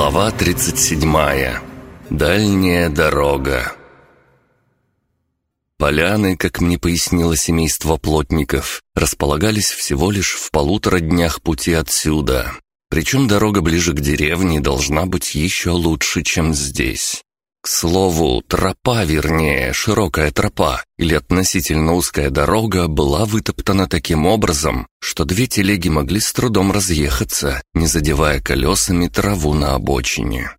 Глава 37. Дальняя дорога. Поляны, как мне пояснило семейство плотников, располагались всего лишь в полутора днях пути отсюда. Причем дорога ближе к деревне должна быть еще лучше, чем здесь. К слову, тропа, вернее, широкая тропа или относительно узкая дорога была вытоптана таким образом, что две телеги могли с трудом разъехаться, не задевая колесами траву на обочине.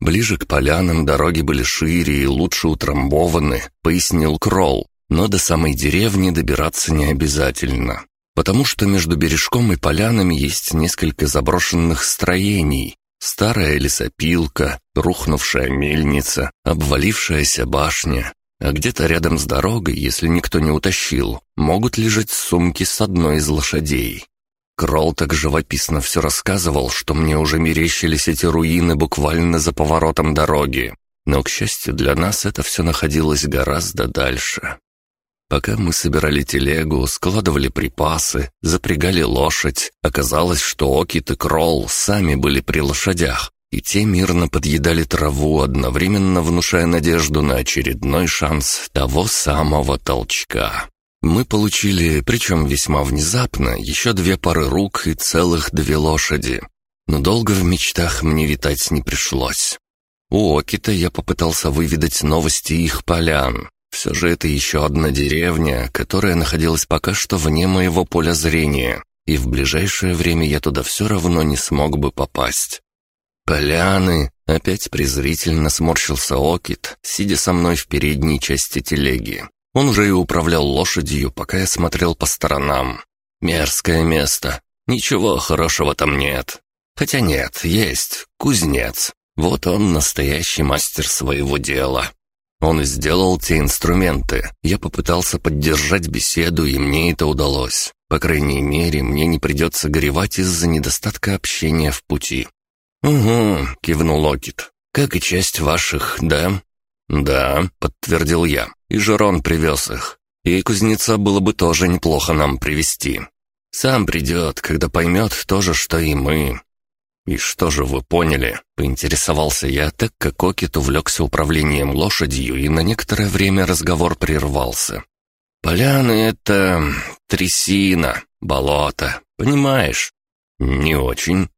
Ближе к полянам дороги были шире и лучше утрамбованы, пояснил Кролл, но до самой деревни добираться не обязательно, потому что между бережком и полянами есть несколько заброшенных строений, Старая лесопилка, рухнувшая мельница, обвалившаяся башня. А где-то рядом с дорогой, если никто не утащил, могут лежать сумки с одной из лошадей. Кролл так живописно все рассказывал, что мне уже мерещились эти руины буквально за поворотом дороги. Но, к счастью для нас, это все находилось гораздо дальше. Пока мы собирали телегу, складывали припасы, запрягали лошадь, оказалось, что Окит и Кролл сами были при лошадях, и те мирно подъедали траву, одновременно внушая надежду на очередной шанс того самого толчка. Мы получили, причем весьма внезапно, еще две пары рук и целых две лошади. Но долго в мечтах мне витать не пришлось. У Окита я попытался выведать новости их полян, все же это еще одна деревня, которая находилась пока что вне моего поля зрения, и в ближайшее время я туда все равно не смог бы попасть. «Поляны!» — опять презрительно сморщился Окит, сидя со мной в передней части телеги. Он уже и управлял лошадью, пока я смотрел по сторонам. «Мерзкое место. Ничего хорошего там нет. Хотя нет, есть. Кузнец. Вот он настоящий мастер своего дела. Он сделал те инструменты. Я попытался поддержать беседу, и мне это удалось. По крайней мере, мне не придется горевать из-за недостатка общения в пути. «Угу», — кивнул Локит. «Как и часть ваших, да?» «Да», — подтвердил я. «И Жерон привез их. И кузнеца было бы тоже неплохо нам привести. Сам придет, когда поймет то же, что и мы. «И что же вы поняли?» — поинтересовался я, так как Кокет увлекся управлением лошадью, и на некоторое время разговор прервался. «Поляны — это... трясина, болото, понимаешь?» «Не очень.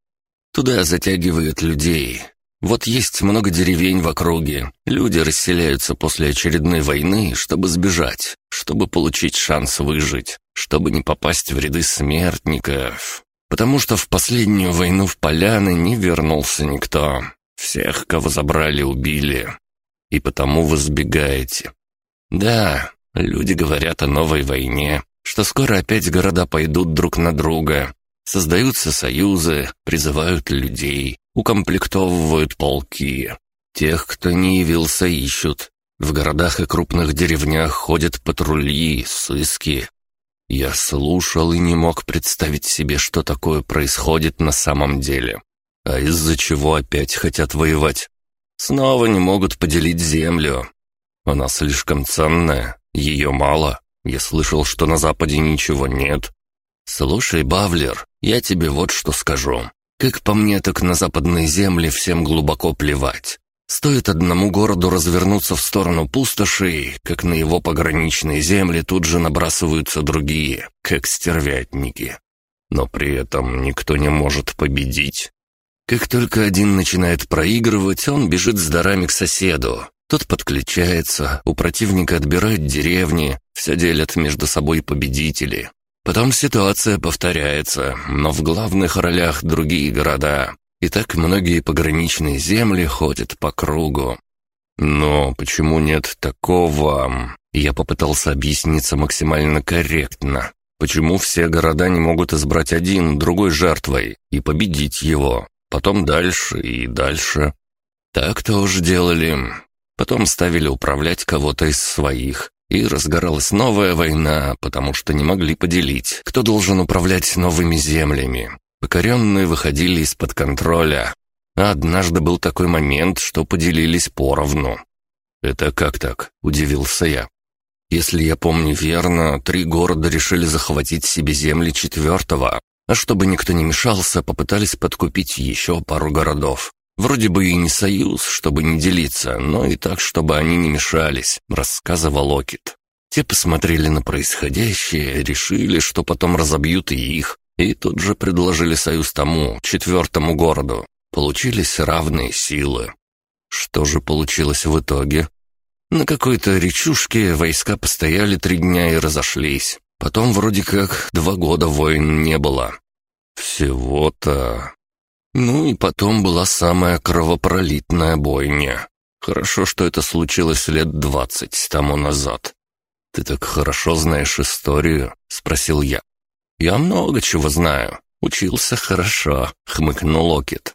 Туда затягивают людей. Вот есть много деревень в округе. Люди расселяются после очередной войны, чтобы сбежать, чтобы получить шанс выжить, чтобы не попасть в ряды смертников потому что в последнюю войну в Поляны не вернулся никто. Всех, кого забрали, убили. И потому вы сбегаете. Да, люди говорят о новой войне, что скоро опять города пойдут друг на друга. Создаются союзы, призывают людей, укомплектовывают полки. Тех, кто не явился, ищут. В городах и крупных деревнях ходят патрули, сыски, я слушал и не мог представить себе, что такое происходит на самом деле. А из-за чего опять хотят воевать? Снова не могут поделить землю. Она слишком ценная, ее мало. Я слышал, что на Западе ничего нет. Слушай, Бавлер, я тебе вот что скажу. Как по мне, так на западные земли всем глубоко плевать. Стоит одному городу развернуться в сторону пустоши, как на его пограничные земли тут же набрасываются другие, как стервятники. Но при этом никто не может победить. Как только один начинает проигрывать, он бежит с дарами к соседу. Тот подключается, у противника отбирают деревни, все делят между собой победители. Потом ситуация повторяется, но в главных ролях другие города, и так многие пограничные земли ходят по кругу. Но почему нет такого? Я попытался объясниться максимально корректно. Почему все города не могут избрать один другой жертвой и победить его? Потом дальше и дальше. Так тоже делали. Потом ставили управлять кого-то из своих. И разгоралась новая война, потому что не могли поделить, кто должен управлять новыми землями. Покоренные выходили из-под контроля. А однажды был такой момент, что поделились поровну. «Это как так?» – удивился я. «Если я помню верно, три города решили захватить себе земли четвертого, а чтобы никто не мешался, попытались подкупить еще пару городов. Вроде бы и не союз, чтобы не делиться, но и так, чтобы они не мешались», — рассказывал Окит. Те посмотрели на происходящее, решили, что потом разобьют и их, и тут же предложили союз тому, четвертому городу. Получились равные силы. Что же получилось в итоге? На какой-то речушке войска постояли три дня и разошлись. Потом вроде как два года войн не было. Всего-то... Ну и потом была самая кровопролитная бойня. Хорошо, что это случилось лет двадцать тому назад. «Ты так хорошо знаешь историю?» — спросил я. «Я много чего знаю. Учился хорошо», — хмыкнул Локет.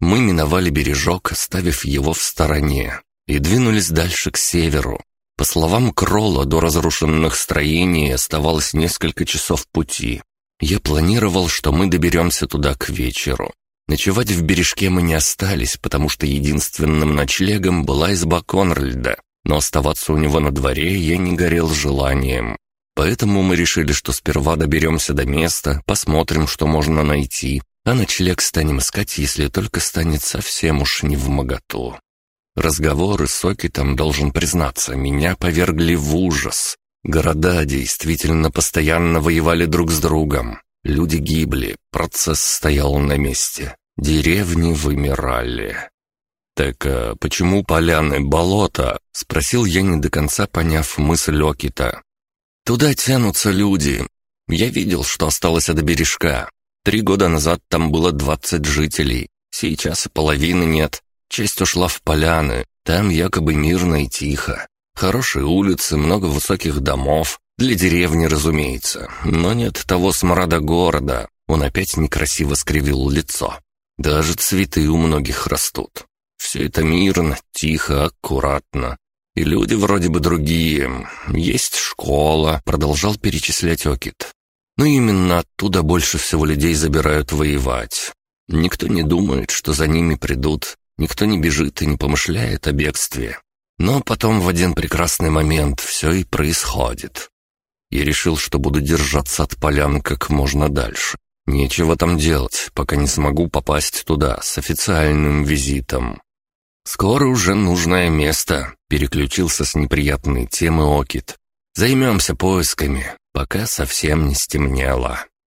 Мы миновали бережок, оставив его в стороне, и двинулись дальше к северу. По словам Кролла, до разрушенных строений оставалось несколько часов пути. Я планировал, что мы доберемся туда к вечеру. Ночевать в бережке мы не остались, потому что единственным ночлегом была изба Конральда, но оставаться у него на дворе я не горел желанием. Поэтому мы решили, что сперва доберемся до места, посмотрим, что можно найти, а ночлег станем искать, если только станет совсем уж не в моготу. Разговоры с Окитом, должен признаться, меня повергли в ужас. Города действительно постоянно воевали друг с другом. Люди гибли, процесс стоял на месте. Деревни вымирали. «Так а почему поляны болота?» — спросил я, не до конца поняв мысль Окита. «Туда тянутся люди. Я видел, что осталось от бережка. Три года назад там было двадцать жителей. Сейчас и половины нет. Часть ушла в поляны. Там якобы мирно и тихо. Хорошие улицы, много высоких домов. Для деревни, разумеется. Но нет того смрада города. Он опять некрасиво скривил лицо. Даже цветы у многих растут. Все это мирно, тихо, аккуратно. И люди вроде бы другие. Есть школа, продолжал перечислять Окит. Но именно оттуда больше всего людей забирают воевать. Никто не думает, что за ними придут. Никто не бежит и не помышляет о бегстве. Но потом в один прекрасный момент все и происходит. Я решил, что буду держаться от полян как можно дальше. Нечего там делать, пока не смогу попасть туда с официальным визитом. «Скоро уже нужное место», — переключился с неприятной темы Окит. «Займемся поисками, пока совсем не стемнело».